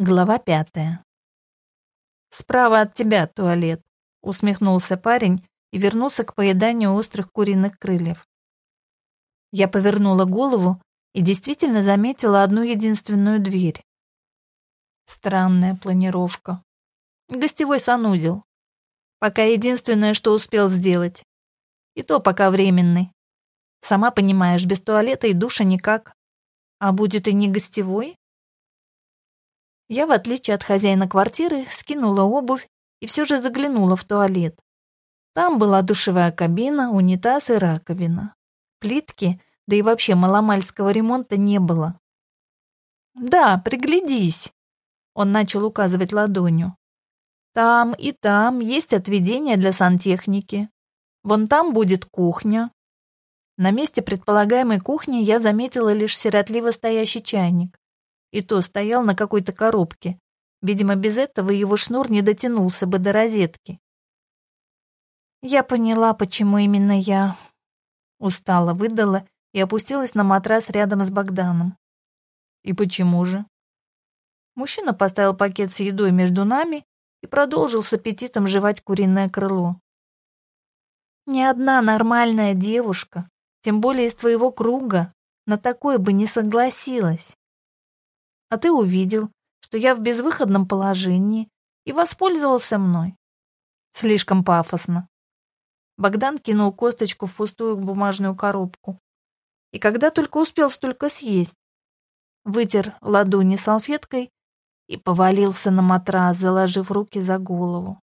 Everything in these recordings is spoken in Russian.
Глава пятая. «Справа от тебя туалет», — усмехнулся парень и вернулся к поеданию острых куриных крыльев. Я повернула голову и действительно заметила одну единственную дверь. Странная планировка. Гостевой санузел. Пока единственное, что успел сделать. И то пока временный. Сама понимаешь, без туалета и душа никак. А будет и не гостевой? Я, в отличие от хозяина квартиры, скинула обувь и все же заглянула в туалет. Там была душевая кабина, унитаз и раковина. Плитки, да и вообще маломальского ремонта не было. «Да, приглядись», — он начал указывать ладонью. «Там и там есть отведение для сантехники. Вон там будет кухня». На месте предполагаемой кухни я заметила лишь сиротливо стоящий чайник и то стоял на какой-то коробке. Видимо, без этого его шнур не дотянулся бы до розетки. Я поняла, почему именно я устала, выдала и опустилась на матрас рядом с Богданом. И почему же? Мужчина поставил пакет с едой между нами и продолжил с аппетитом жевать куриное крыло. Ни одна нормальная девушка, тем более из твоего круга, на такое бы не согласилась а ты увидел, что я в безвыходном положении и воспользовался мной. Слишком пафосно. Богдан кинул косточку в пустую бумажную коробку. И когда только успел столько съесть, вытер ладони салфеткой и повалился на матрас, заложив руки за голову.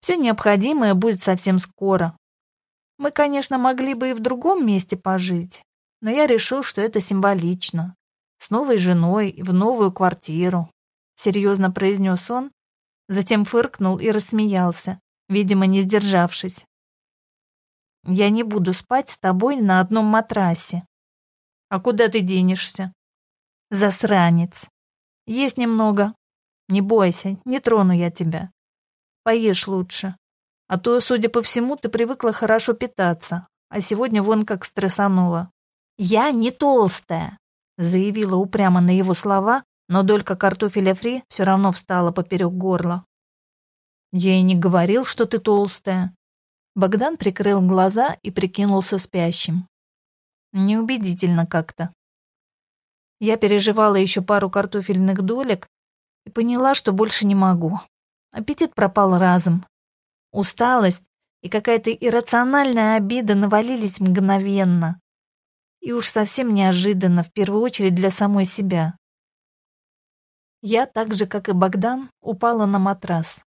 Все необходимое будет совсем скоро. Мы, конечно, могли бы и в другом месте пожить, но я решил, что это символично с новой женой в новую квартиру», — серьезно произнес он, затем фыркнул и рассмеялся, видимо, не сдержавшись. «Я не буду спать с тобой на одном матрасе». «А куда ты денешься?» «Засранец. Есть немного. Не бойся, не трону я тебя. Поешь лучше. А то, судя по всему, ты привыкла хорошо питаться, а сегодня вон как стрессанула. Я не толстая заявила упрямо на его слова, но долька картофеля фри все равно встала поперек горла. «Я и не говорил, что ты толстая». Богдан прикрыл глаза и прикинулся спящим. Неубедительно как-то. Я переживала еще пару картофельных долек и поняла, что больше не могу. Аппетит пропал разом. Усталость и какая-то иррациональная обида навалились мгновенно и уж совсем неожиданно, в первую очередь для самой себя. Я, так же, как и Богдан, упала на матрас.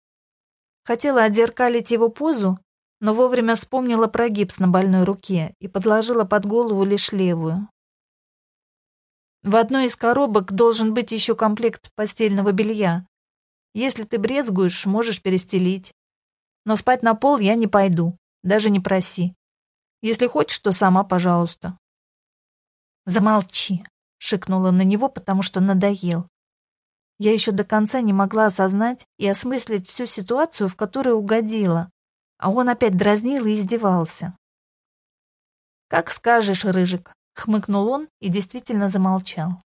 Хотела отзеркалить его позу, но вовремя вспомнила про гипс на больной руке и подложила под голову лишь левую. В одной из коробок должен быть еще комплект постельного белья. Если ты брезгуешь, можешь перестелить. Но спать на пол я не пойду, даже не проси. Если хочешь, то сама, пожалуйста. «Замолчи!» — шикнула на него, потому что надоел. Я еще до конца не могла осознать и осмыслить всю ситуацию, в которую угодила, а он опять дразнил и издевался. «Как скажешь, Рыжик», — хмыкнул он и действительно замолчал.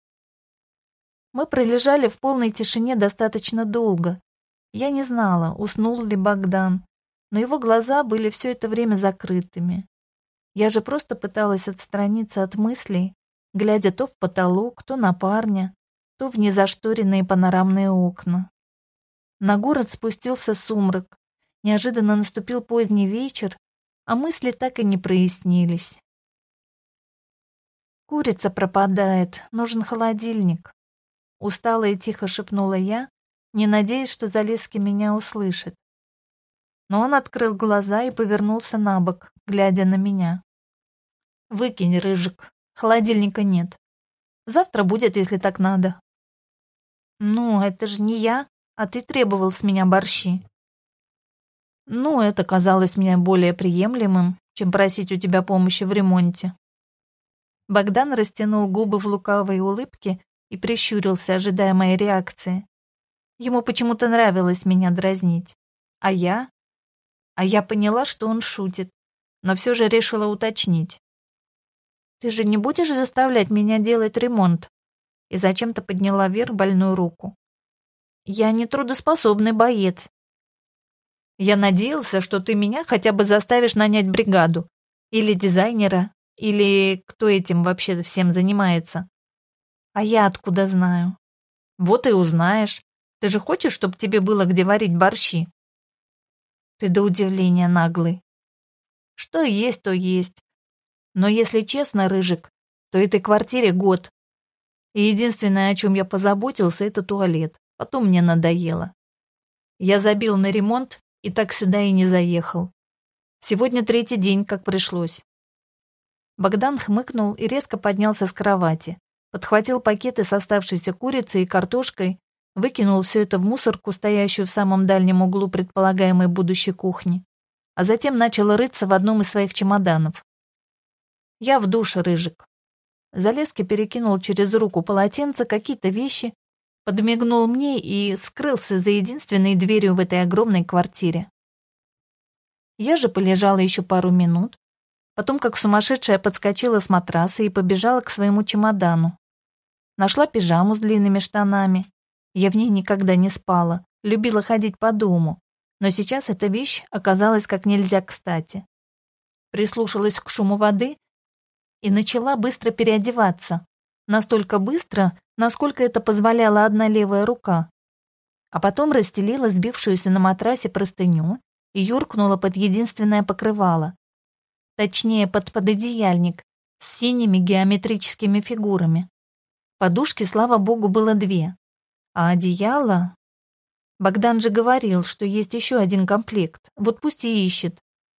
Мы пролежали в полной тишине достаточно долго. Я не знала, уснул ли Богдан, но его глаза были все это время закрытыми. Я же просто пыталась отстраниться от мыслей, глядя то в потолок, то на парня, то в незашторенные панорамные окна. На город спустился сумрак, неожиданно наступил поздний вечер, а мысли так и не прояснились. «Курица пропадает, нужен холодильник», — устало и тихо шепнула я, не надеясь, что Залески меня услышит. Но он открыл глаза и повернулся на бок, глядя на меня. «Выкинь, рыжик, Холодильника нет. Завтра будет, если так надо. Ну, это же не я, а ты требовал с меня борщи. Ну, это казалось мне более приемлемым, чем просить у тебя помощи в ремонте. Богдан растянул губы в лукавой улыбке и прищурился, ожидая моей реакции. Ему почему-то нравилось меня дразнить. А я? А я поняла, что он шутит, но все же решила уточнить. Ты же не будешь заставлять меня делать ремонт? и зачем-то подняла вверх больную руку. «Я не трудоспособный боец. Я надеялся, что ты меня хотя бы заставишь нанять бригаду. Или дизайнера, или кто этим вообще всем занимается. А я откуда знаю? Вот и узнаешь. Ты же хочешь, чтобы тебе было где варить борщи? Ты до удивления наглый. Что есть, то есть. Но если честно, Рыжик, то этой квартире год. И единственное, о чем я позаботился, это туалет. Потом мне надоело. Я забил на ремонт и так сюда и не заехал. Сегодня третий день, как пришлось. Богдан хмыкнул и резко поднялся с кровати, подхватил пакеты с оставшейся курицей и картошкой, выкинул все это в мусорку, стоящую в самом дальнем углу предполагаемой будущей кухни, а затем начал рыться в одном из своих чемоданов. Я в душе, Рыжик. Залезки перекинул через руку полотенце какие-то вещи, подмигнул мне и скрылся за единственной дверью в этой огромной квартире. Я же полежала еще пару минут, потом как сумасшедшая подскочила с матраса и побежала к своему чемодану. Нашла пижаму с длинными штанами. Я в ней никогда не спала, любила ходить по дому, но сейчас эта вещь оказалась как нельзя кстати. Прислушалась к шуму воды и начала быстро переодеваться. Настолько быстро, насколько это позволяла одна левая рука. А потом расстелила сбившуюся на матрасе простыню и юркнула под единственное покрывало. Точнее, под пододеяльник с синими геометрическими фигурами. Подушки, слава богу, было две. А одеяло... Богдан же говорил, что есть еще один комплект, вот пусть и ищет.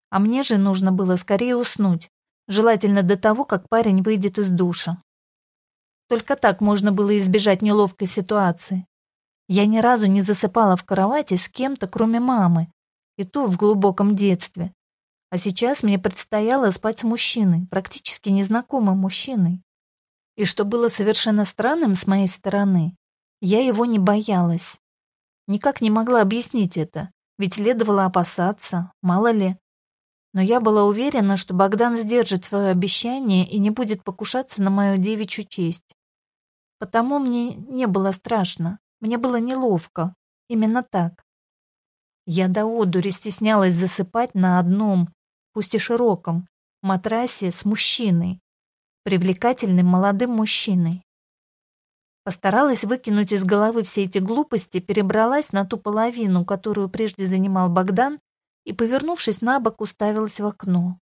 А мне же нужно было скорее уснуть, желательно до того, как парень выйдет из душа. Только так можно было избежать неловкой ситуации. Я ни разу не засыпала в кровати с кем-то, кроме мамы, и то в глубоком детстве. А сейчас мне предстояло спать с мужчиной, практически незнакомым мужчиной. И что было совершенно странным с моей стороны, я его не боялась. Никак не могла объяснить это, ведь следовало опасаться, мало ли. Но я была уверена, что Богдан сдержит свое обещание и не будет покушаться на мою девичью честь. Потому мне не было страшно, мне было неловко, именно так. Я до одури стеснялась засыпать на одном, пусть и широком, матрасе с мужчиной, привлекательным молодым мужчиной. Постаралась выкинуть из головы все эти глупости, перебралась на ту половину, которую прежде занимал Богдан, и, повернувшись на бок, уставилась в окно.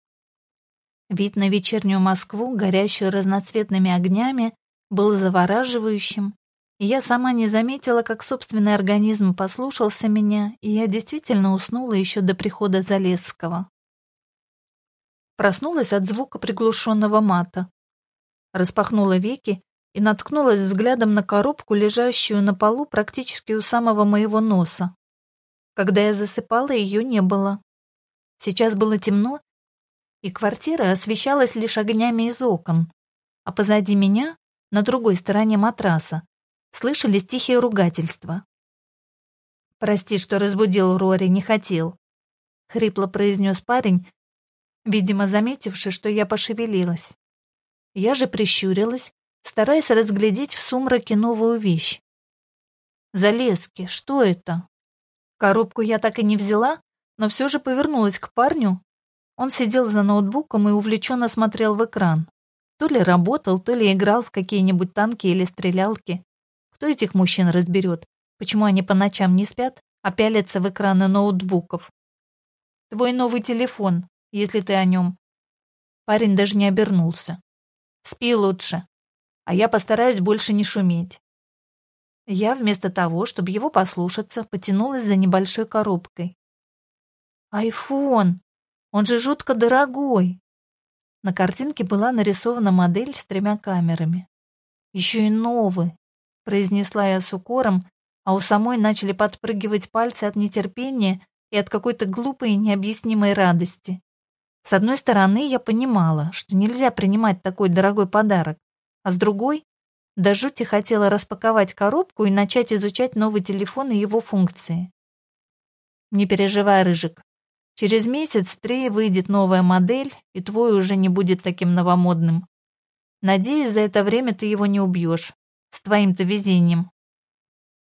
Вид на вечернюю Москву, горящую разноцветными огнями, был завораживающим, и я сама не заметила, как собственный организм послушался меня, и я действительно уснула еще до прихода Залесского. Проснулась от звука приглушенного мата. Распахнула веки и наткнулась взглядом на коробку, лежащую на полу практически у самого моего носа. Когда я засыпала, ее не было. Сейчас было темно, и квартира освещалась лишь огнями из окон, а позади меня, на другой стороне матраса, слышались тихие ругательства. «Прости, что разбудил Рори, не хотел», — хрипло произнес парень, видимо, заметивший, что я пошевелилась. Я же прищурилась, стараясь разглядеть в сумраке новую вещь. Залезки, что это? Коробку я так и не взяла, но все же повернулась к парню. Он сидел за ноутбуком и увлеченно смотрел в экран. То ли работал, то ли играл в какие-нибудь танки или стрелялки. Кто этих мужчин разберет? Почему они по ночам не спят, а пялятся в экраны ноутбуков? Твой новый телефон, если ты о нем. Парень даже не обернулся. Спи лучше, а я постараюсь больше не шуметь. Я вместо того, чтобы его послушаться, потянулась за небольшой коробкой. Айфон! Он же жутко дорогой! На картинке была нарисована модель с тремя камерами. Еще и новый, произнесла я с укором, а у самой начали подпрыгивать пальцы от нетерпения и от какой-то глупой и необъяснимой радости. С одной стороны, я понимала, что нельзя принимать такой дорогой подарок, а с другой, до жути хотела распаковать коробку и начать изучать новый телефон и его функции. Не переживай, Рыжик. Через месяц-три выйдет новая модель, и твой уже не будет таким новомодным. Надеюсь, за это время ты его не убьешь. с твоим-то везением.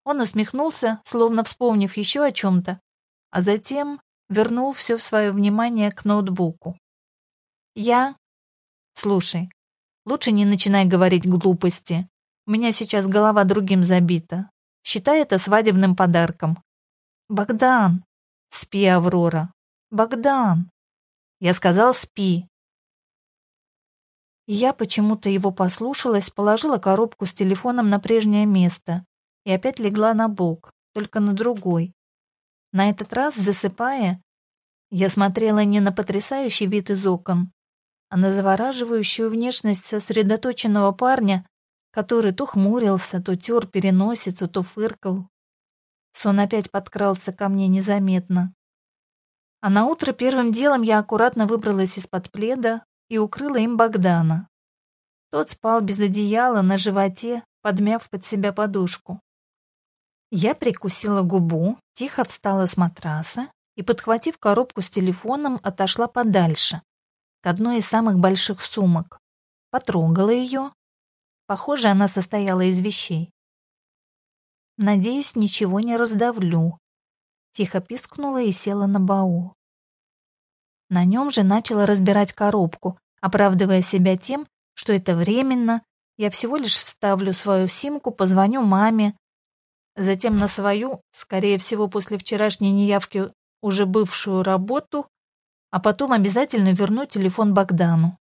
Он усмехнулся, словно вспомнив еще о чем-то, а затем вернул все свое внимание к ноутбуку. Я... Слушай, лучше не начинай говорить глупости. У меня сейчас голова другим забита. Считай это свадебным подарком. Богдан! Спи, Аврора. Богдан! Я сказал, спи. Я почему-то его послушалась, положила коробку с телефоном на прежнее место и опять легла на бок, только на другой. На этот раз, засыпая, я смотрела не на потрясающий вид из окон, а на завораживающую внешность сосредоточенного парня, который то хмурился, то тер переносицу, то фыркал. Сон опять подкрался ко мне незаметно. А на утро первым делом я аккуратно выбралась из-под пледа и укрыла им Богдана. Тот спал без одеяла на животе, подмяв под себя подушку. Я прикусила губу, тихо встала с матраса и, подхватив коробку с телефоном, отошла подальше, к одной из самых больших сумок. Потрогала ее. Похоже, она состояла из вещей. Надеюсь, ничего не раздавлю. Тихо пискнула и села на баул. На нем же начала разбирать коробку, оправдывая себя тем, что это временно, я всего лишь вставлю свою симку, позвоню маме, затем на свою, скорее всего, после вчерашней неявки уже бывшую работу, а потом обязательно верну телефон Богдану.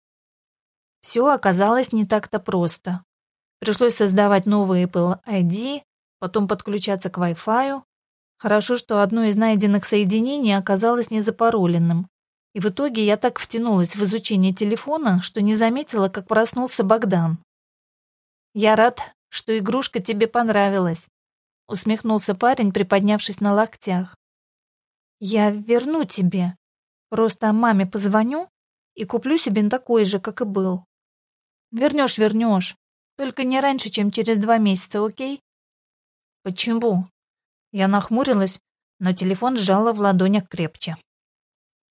Все оказалось не так-то просто. Пришлось создавать новый Apple ID, потом подключаться к Wi-Fi. Хорошо, что одно из найденных соединений оказалось незапароленным. И в итоге я так втянулась в изучение телефона, что не заметила, как проснулся Богдан. «Я рад, что игрушка тебе понравилась», — усмехнулся парень, приподнявшись на локтях. «Я верну тебе. Просто маме позвоню и куплю себе такой же, как и был». «Вернешь, вернешь. Только не раньше, чем через два месяца, окей?» «Почему?» Я нахмурилась, но телефон сжала в ладонях крепче.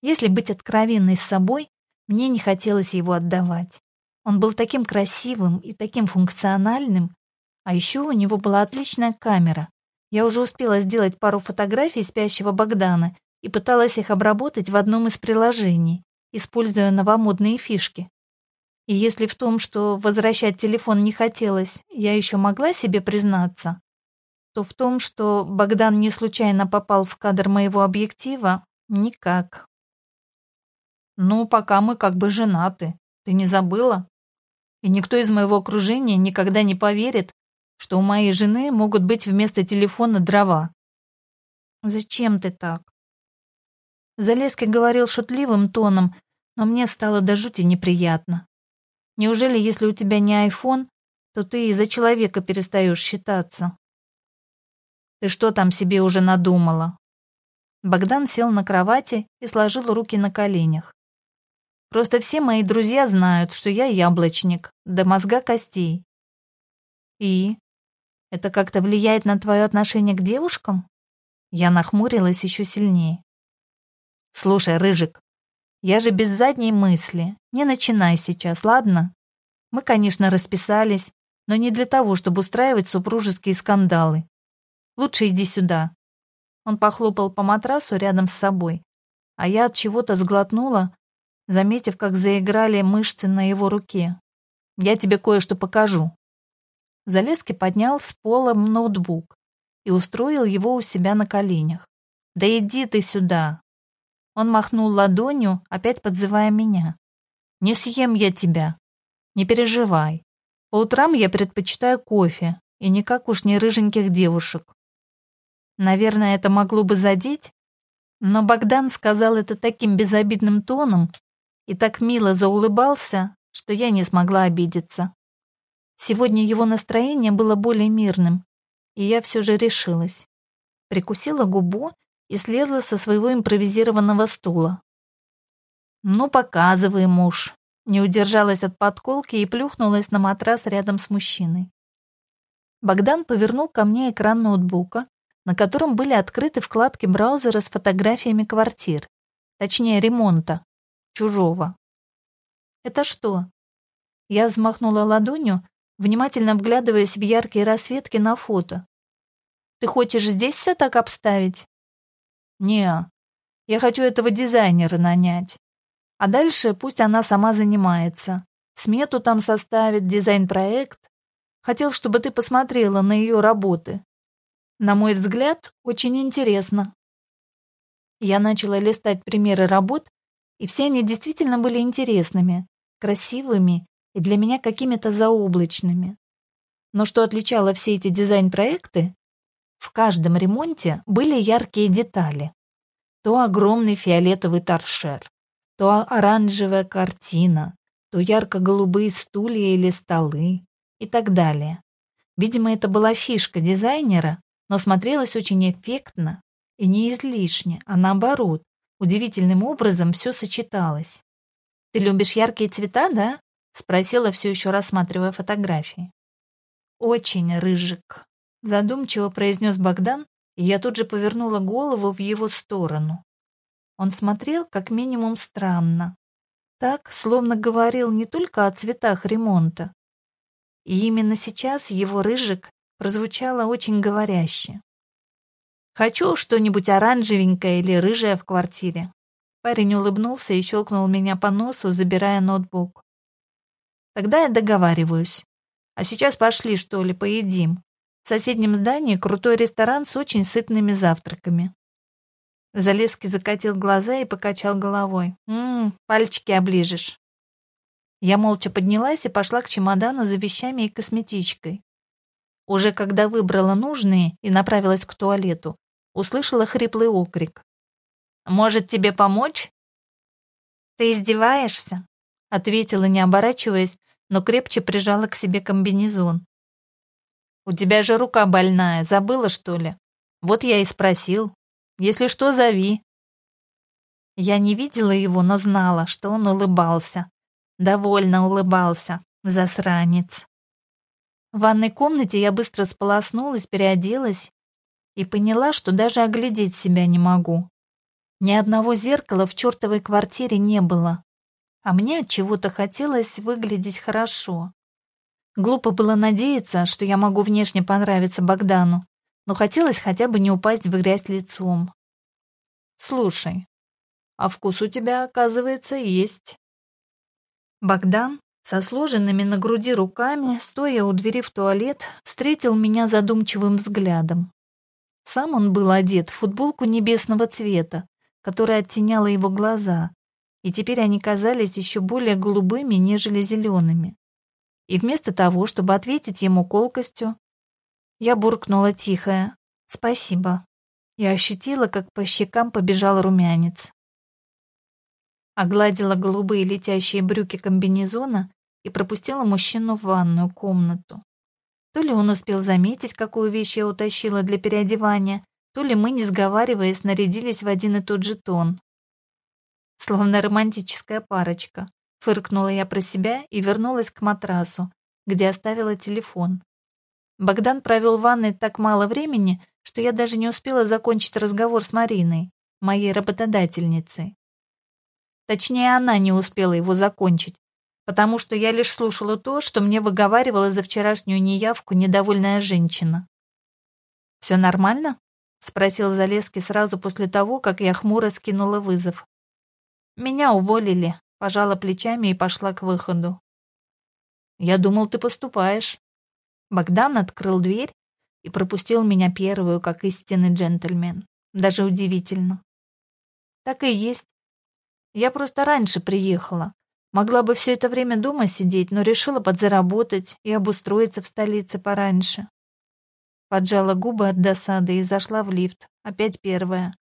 Если быть откровенной с собой, мне не хотелось его отдавать. Он был таким красивым и таким функциональным, а еще у него была отличная камера. Я уже успела сделать пару фотографий спящего Богдана и пыталась их обработать в одном из приложений, используя новомодные фишки. И если в том, что возвращать телефон не хотелось, я еще могла себе признаться, то в том, что Богдан не случайно попал в кадр моего объектива, никак. Ну, пока мы как бы женаты, ты не забыла? И никто из моего окружения никогда не поверит, что у моей жены могут быть вместо телефона дрова. Зачем ты так? Залеский говорил шутливым тоном, но мне стало до жути неприятно. Неужели, если у тебя не айфон, то ты из-за человека перестаешь считаться? Ты что там себе уже надумала? Богдан сел на кровати и сложил руки на коленях. Просто все мои друзья знают, что я яблочник, до мозга костей. И? Это как-то влияет на твое отношение к девушкам? Я нахмурилась еще сильнее. Слушай, Рыжик, я же без задней мысли. Не начинай сейчас, ладно? Мы, конечно, расписались, но не для того, чтобы устраивать супружеские скандалы. Лучше иди сюда. Он похлопал по матрасу рядом с собой, а я от чего-то сглотнула, заметив, как заиграли мышцы на его руке. Я тебе кое-что покажу. Залезки поднял с пола ноутбук и устроил его у себя на коленях. «Да иди ты сюда!» Он махнул ладонью, опять подзывая меня. «Не съем я тебя. Не переживай. По утрам я предпочитаю кофе, и никак уж не рыженьких девушек. Наверное, это могло бы задеть, но Богдан сказал это таким безобидным тоном и так мило заулыбался, что я не смогла обидеться. Сегодня его настроение было более мирным, и я все же решилась. Прикусила губу и слезла со своего импровизированного стула. «Ну, показывай, муж», не удержалась от подколки и плюхнулась на матрас рядом с мужчиной. Богдан повернул ко мне экран ноутбука, на котором были открыты вкладки браузера с фотографиями квартир, точнее ремонта, чужого. «Это что?» Я взмахнула ладонью, внимательно вглядываясь в яркие рассветки на фото. «Ты хочешь здесь все так обставить?» «Не, я хочу этого дизайнера нанять. А дальше пусть она сама занимается. Смету там составит, дизайн-проект. Хотел, чтобы ты посмотрела на ее работы. На мой взгляд, очень интересно». Я начала листать примеры работ, и все они действительно были интересными, красивыми и для меня какими-то заоблачными. Но что отличало все эти дизайн-проекты, в каждом ремонте были яркие детали. То огромный фиолетовый торшер, то оранжевая картина, то ярко-голубые стулья или столы и так далее. Видимо, это была фишка дизайнера, но смотрелось очень эффектно и не излишне, а наоборот, удивительным образом все сочеталось. «Ты любишь яркие цвета, да?» — спросила, все еще рассматривая фотографии. «Очень, Рыжик», — задумчиво произнес Богдан, и я тут же повернула голову в его сторону. Он смотрел как минимум странно. Так, словно говорил не только о цветах ремонта. И именно сейчас его рыжик прозвучало очень говоряще. «Хочу что-нибудь оранжевенькое или рыжее в квартире». Парень улыбнулся и щелкнул меня по носу, забирая ноутбук. «Тогда я договариваюсь. А сейчас пошли, что ли, поедим. В соседнем здании крутой ресторан с очень сытными завтраками». Залезки закатил глаза и покачал головой. «Ммм, пальчики оближешь». Я молча поднялась и пошла к чемодану за вещами и косметичкой. Уже когда выбрала нужные и направилась к туалету, услышала хриплый окрик. «Может, тебе помочь?» «Ты издеваешься?» — ответила, не оборачиваясь, но крепче прижала к себе комбинезон. «У тебя же рука больная, забыла, что ли? Вот я и спросил. Если что, зови». Я не видела его, но знала, что он улыбался. Довольно улыбался, засранец. В ванной комнате я быстро сполоснулась, переоделась и поняла, что даже оглядеть себя не могу. Ни одного зеркала в чертовой квартире не было, а мне от чего-то хотелось выглядеть хорошо. Глупо было надеяться, что я могу внешне понравиться Богдану, но хотелось хотя бы не упасть в грязь лицом. «Слушай, а вкус у тебя, оказывается, есть». Богдан, со сложенными на груди руками, стоя у двери в туалет, встретил меня задумчивым взглядом. Сам он был одет в футболку небесного цвета, которая оттеняла его глаза, и теперь они казались еще более голубыми, нежели зелеными. И вместо того, чтобы ответить ему колкостью, я буркнула тихое «Спасибо» и ощутила, как по щекам побежал румянец. Огладила голубые летящие брюки комбинезона и пропустила мужчину в ванную комнату. То ли он успел заметить, какую вещь я утащила для переодевания, то ли мы, не сговариваясь, нарядились в один и тот же тон. Словно романтическая парочка. Фыркнула я про себя и вернулась к матрасу, где оставила телефон. Богдан провел в ванной так мало времени, что я даже не успела закончить разговор с Мариной, моей работодательницей. Точнее, она не успела его закончить, потому что я лишь слушала то, что мне выговаривала за вчерашнюю неявку недовольная женщина. «Все нормально?» — спросил Залески сразу после того, как я хмуро скинула вызов. «Меня уволили», — пожала плечами и пошла к выходу. «Я думал, ты поступаешь». Богдан открыл дверь и пропустил меня первую, как истинный джентльмен. Даже удивительно. Так и есть. Я просто раньше приехала, Могла бы все это время дома сидеть, но решила подзаработать и обустроиться в столице пораньше. Поджала губы от досады и зашла в лифт. Опять первая.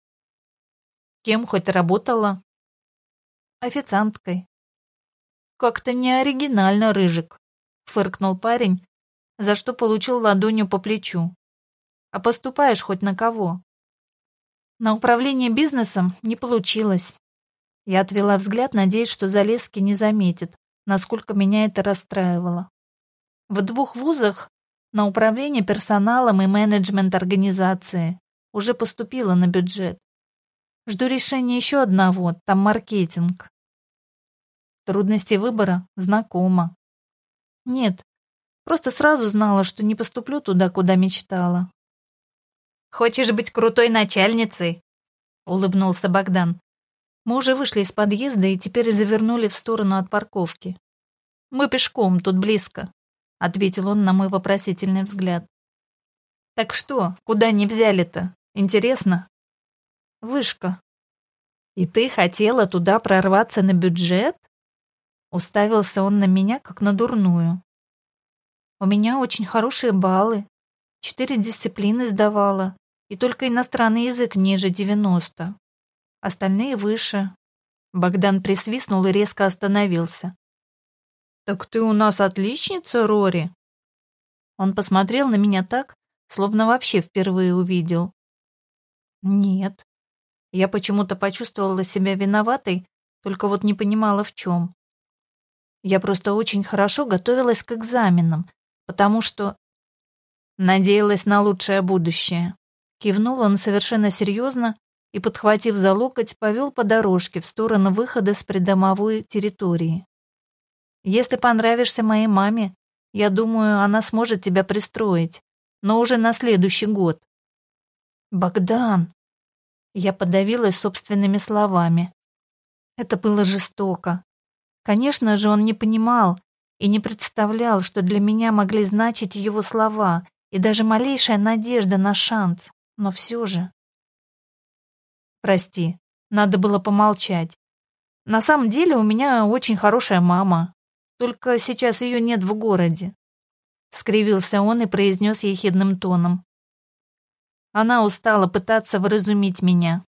Кем хоть работала? Официанткой. Как-то не оригинально, Рыжик, фыркнул парень, за что получил ладонью по плечу. А поступаешь хоть на кого? На управление бизнесом не получилось. Я отвела взгляд, надеясь, что Залески не заметит, насколько меня это расстраивало. В двух вузах на управление персоналом и менеджмент организации уже поступила на бюджет. Жду решения еще одного, там маркетинг. Трудности выбора знакомо. Нет, Просто сразу знала, что не поступлю туда, куда мечтала. «Хочешь быть крутой начальницей?» — улыбнулся Богдан. Мы уже вышли из подъезда и теперь завернули в сторону от парковки. «Мы пешком, тут близко», — ответил он на мой вопросительный взгляд. «Так что, куда не взяли-то? Интересно?» «Вышка». «И ты хотела туда прорваться на бюджет?» Уставился он на меня, как на дурную. «У меня очень хорошие баллы. Четыре дисциплины сдавала, и только иностранный язык ниже девяносто. Остальные выше». Богдан присвистнул и резко остановился. «Так ты у нас отличница, Рори?» Он посмотрел на меня так, словно вообще впервые увидел. Нет. Я почему-то почувствовала себя виноватой, только вот не понимала в чем. Я просто очень хорошо готовилась к экзаменам, потому что надеялась на лучшее будущее. Кивнул он совершенно серьезно и, подхватив за локоть, повел по дорожке в сторону выхода с придомовой территории. «Если понравишься моей маме, я думаю, она сможет тебя пристроить но уже на следующий год. Богдан. Я подавилась собственными словами. Это было жестоко. Конечно же, он не понимал и не представлял, что для меня могли значить его слова и даже малейшая надежда на шанс, но все же. Прости, надо было помолчать. На самом деле у меня очень хорошая мама, только сейчас ее нет в городе скривился он и произнес ехидным тоном. Она устала пытаться вразумить меня.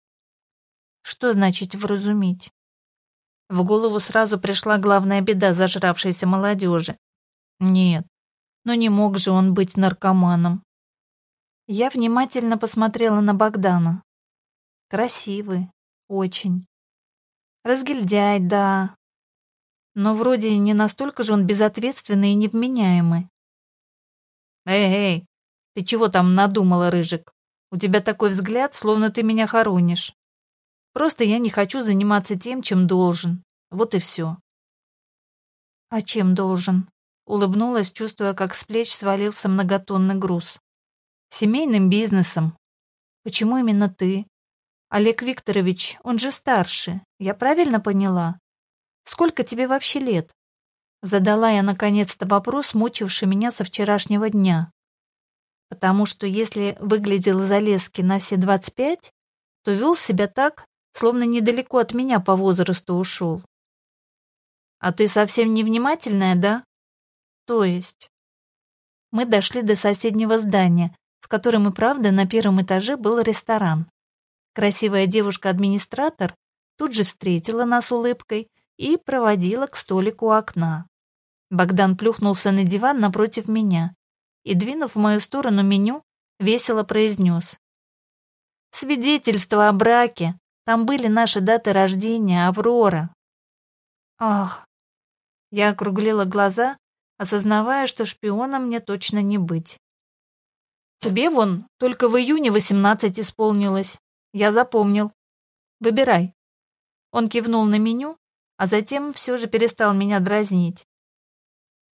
Что значит вразумить? В голову сразу пришла главная беда зажравшейся молодежи. Нет, но не мог же он быть наркоманом. Я внимательно посмотрела на Богдана. Красивый, очень. Разгильдяй, да. Но вроде не настолько же он безответственный и невменяемый. «Эй, эй, ты чего там надумала, Рыжик? У тебя такой взгляд, словно ты меня хоронишь. Просто я не хочу заниматься тем, чем должен. Вот и все». «А чем должен?» Улыбнулась, чувствуя, как с плеч свалился многотонный груз. «Семейным бизнесом. Почему именно ты? Олег Викторович, он же старше. Я правильно поняла? Сколько тебе вообще лет?» Задала я наконец-то вопрос, мучивший меня со вчерашнего дня. Потому что если выглядел Залески на все 25, то вел себя так, словно недалеко от меня по возрасту ушел. А ты совсем невнимательная, да? То есть? Мы дошли до соседнего здания, в котором и правда на первом этаже был ресторан. Красивая девушка-администратор тут же встретила нас улыбкой и проводила к столику у окна. Богдан плюхнулся на диван напротив меня и, двинув в мою сторону меню, весело произнес. «Свидетельство о браке. Там были наши даты рождения, Аврора». «Ах!» Я округлила глаза, осознавая, что шпионом мне точно не быть. «Тебе вон только в июне восемнадцать исполнилось. Я запомнил. Выбирай». Он кивнул на меню, а затем все же перестал меня дразнить.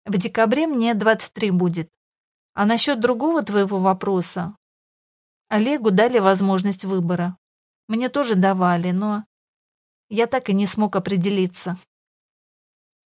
В декабре мне 23 будет. А насчет другого твоего вопроса? Олегу дали возможность выбора. Мне тоже давали, но я так и не смог определиться.